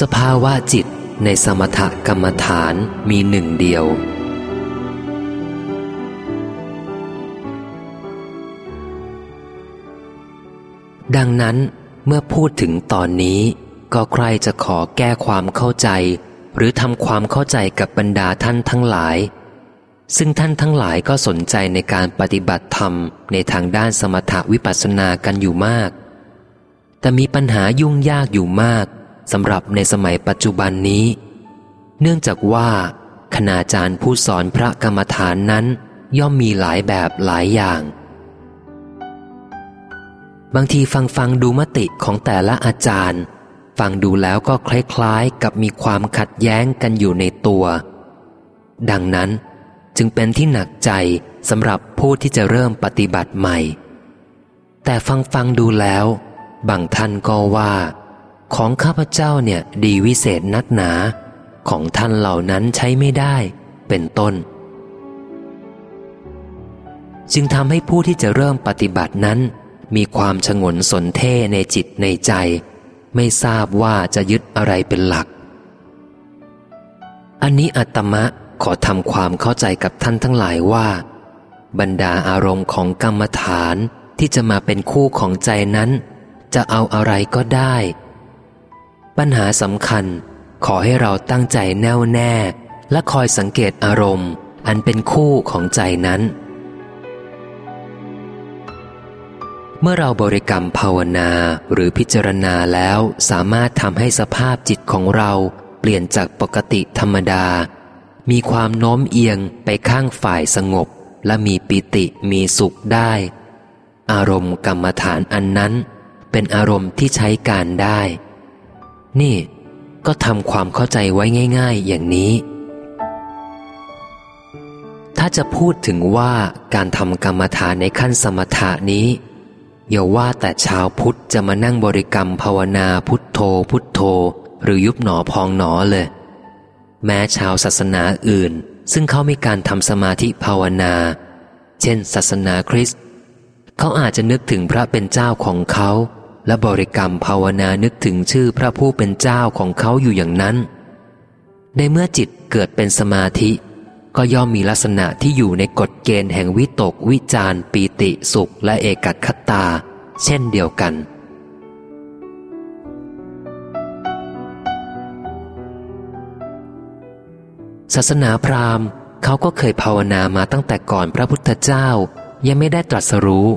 สภาวะจิตในสมถกรรมฐานมีหนึ่งเดียว ดังนั้นเมื่อพูดถึงตอนนี้ ก็ใครจะขอแก้ความเข้าใจ หรือทำความเข้าใจกับบรรดาท่านทั้งหลาย ซึ่งท่านทั้งหลายก็สนใจในการปฏิบัติธรรมในทางด้านสมถวิปัสสนากันอยู่มาก แต่มีปัญหายุ่งยากอยู่มาก สำหรับในสมัยปัจจุบันนี้ เนื่องจากว่าคณาจารย์ผู้สอนพระกรรมฐานนั้น ย่อมมีหลายแบบหลายอย่าง บางทีฟังฟังดูมติของแต่ละอาจารย์ ฟังดูแล้วก็คล้ายๆ กับมีความขัดแย้งกันอยู่ในตัว ดังนั้นจึงเป็นที่หนักใจสำหรับผู้ที่จะเริ่มปฏิบัติใหม่ แต่ฟังฟังดูแล้ว บางท่านก็ว่า ของข้าพเจ้าเนี่ยดีวิเศษนักหนา ของท่านเหล่านั้นใช้ไม่ได้ เป็นต้น จึงทำให้ผู้ที่จะเริ่มปฏิบัตินั้น มีความฉงนสนเท่ในจิตในใจ ไม่ทราบว่าจะยึดอะไรเป็นหลัก อันนี้อัตมะขอทำความเข้าใจกับท่านทั้งหลายว่า บรรดาอารมณ์ของกรรมฐานที่จะมาเป็นคู่ของใจนั้น จะเอาอะไรก็ได้ ปัญหาสำคัญ ขอให้เราตั้งใจแน่วแน่ และคอยสังเกตอารมณ์ อันเป็นคู่ของใจนั้น เมื่อเราบริกรรมภาวนาหรือพิจารณาแล้วสามารถทำให้สภาพจิตของเราเปลี่ยนจากปกติธรรมดา มีความโน้มเอียงไปข้างฝ่ายสงบ และมีปิติมีสุขได้ อารมณ์กรรมฐานอันนั้น เป็นอารมณ์ที่ใช้การได้ นี่ ก็ทำความเข้าใจไว้ง่าย ๆ อย่างนี้ ถ้าจะพูดถึงว่าการทำกรรมฐานในขั้นสมถานี้อย่าว่าแต่ชาวพุทธจะมานั่งบริกรรมภาวนาพุทโธพุทโธ หรือยุบหนอพองหนอเลย แม้ชาวศาสนาอื่น ซึ่งเขามีการทำสมาธิภาวนา เช่น ศาสนาคริสต์เขาอาจจะนึกถึงพระเป็นเจ้าของเขา และบริกรรมภาวนานึกถึงชื่อพระผู้เป็นเจ้าของเขาอยู่อย่างนั้น ในเมื่อจิตเกิดเป็นสมาธิ ก็ย่อมมีลักษณะที่อยู่ในกฎเกณฑ์แห่งวิตกวิจารปีติสุขและเอกัคตา เช่นเดียวกัน ศาสนาพราหมณ์เขาก็เคยภาวนามาตั้งแต่ก่อนพระพุทธเจ้ายังไม่ได้ตรัสรู้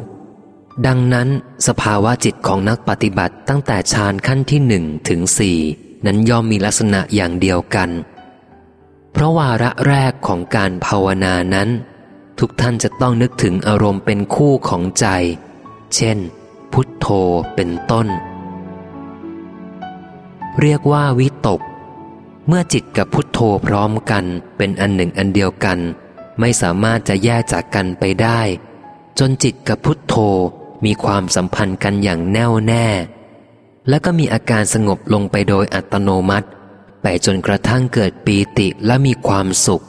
ดังนั้นสภาวะจิตของนักปฏิบัติตั้งแต่ฌานขั้นที่หนึ่งถึงสี่นั้นย่อมมีลักษณะอย่างเดียวกัน เพราะวาระแรกของการภาวนานั้น ทุกท่านจะต้องนึกถึงอารมณ์เป็นคู่ของใจ เช่น พุทโธเป็นต้น เรียกว่าวิตก เมื่อจิตกับพุทโธพร้อมกันเป็นอันหนึ่งอันเดียวกัน ไม่สามารถจะแยกจากกันไปได้ จนจิตกับพุทโธ มีความสัมพันธ์กันอย่างแน่วแน่ และก็มีอาการสงบลงไปโดยอัตโนมัติ ไปจนกระทั่งเกิดปีติและมีความสุข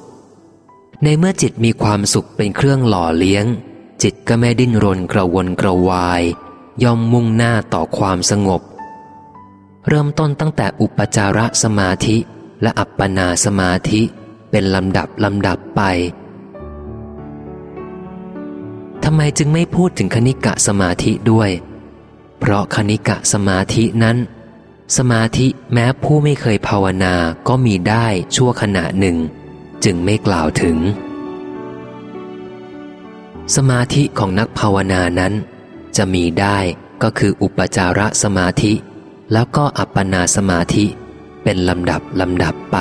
ในเมื่อจิตมีความสุขเป็นเครื่องหล่อเลี้ยง จิตก็ไม่ดิ้นรนกระวนกระวาย ย่อมมุ่งหน้าต่อความสงบ เริ่มต้นตั้งแต่อุปจารสมาธิและอัปปนาสมาธิเป็นลำดับลำดับไป มจึงไม่พูดถึงคณิกะสมาธิด้วย เพราะคณิกะสมาธินั้น สมาธิแม้ผู้ไม่เคยภาวนาก็มีได้ชั่วขณะหนึ่ง จึงไม่กล่าวถึง สมาธิของนักภาวนานั้น จะมีได้ก็คืออุปจาระสมาธิ แล้วก็อัปปนาสมาธิเป็นลำดับลำดับไป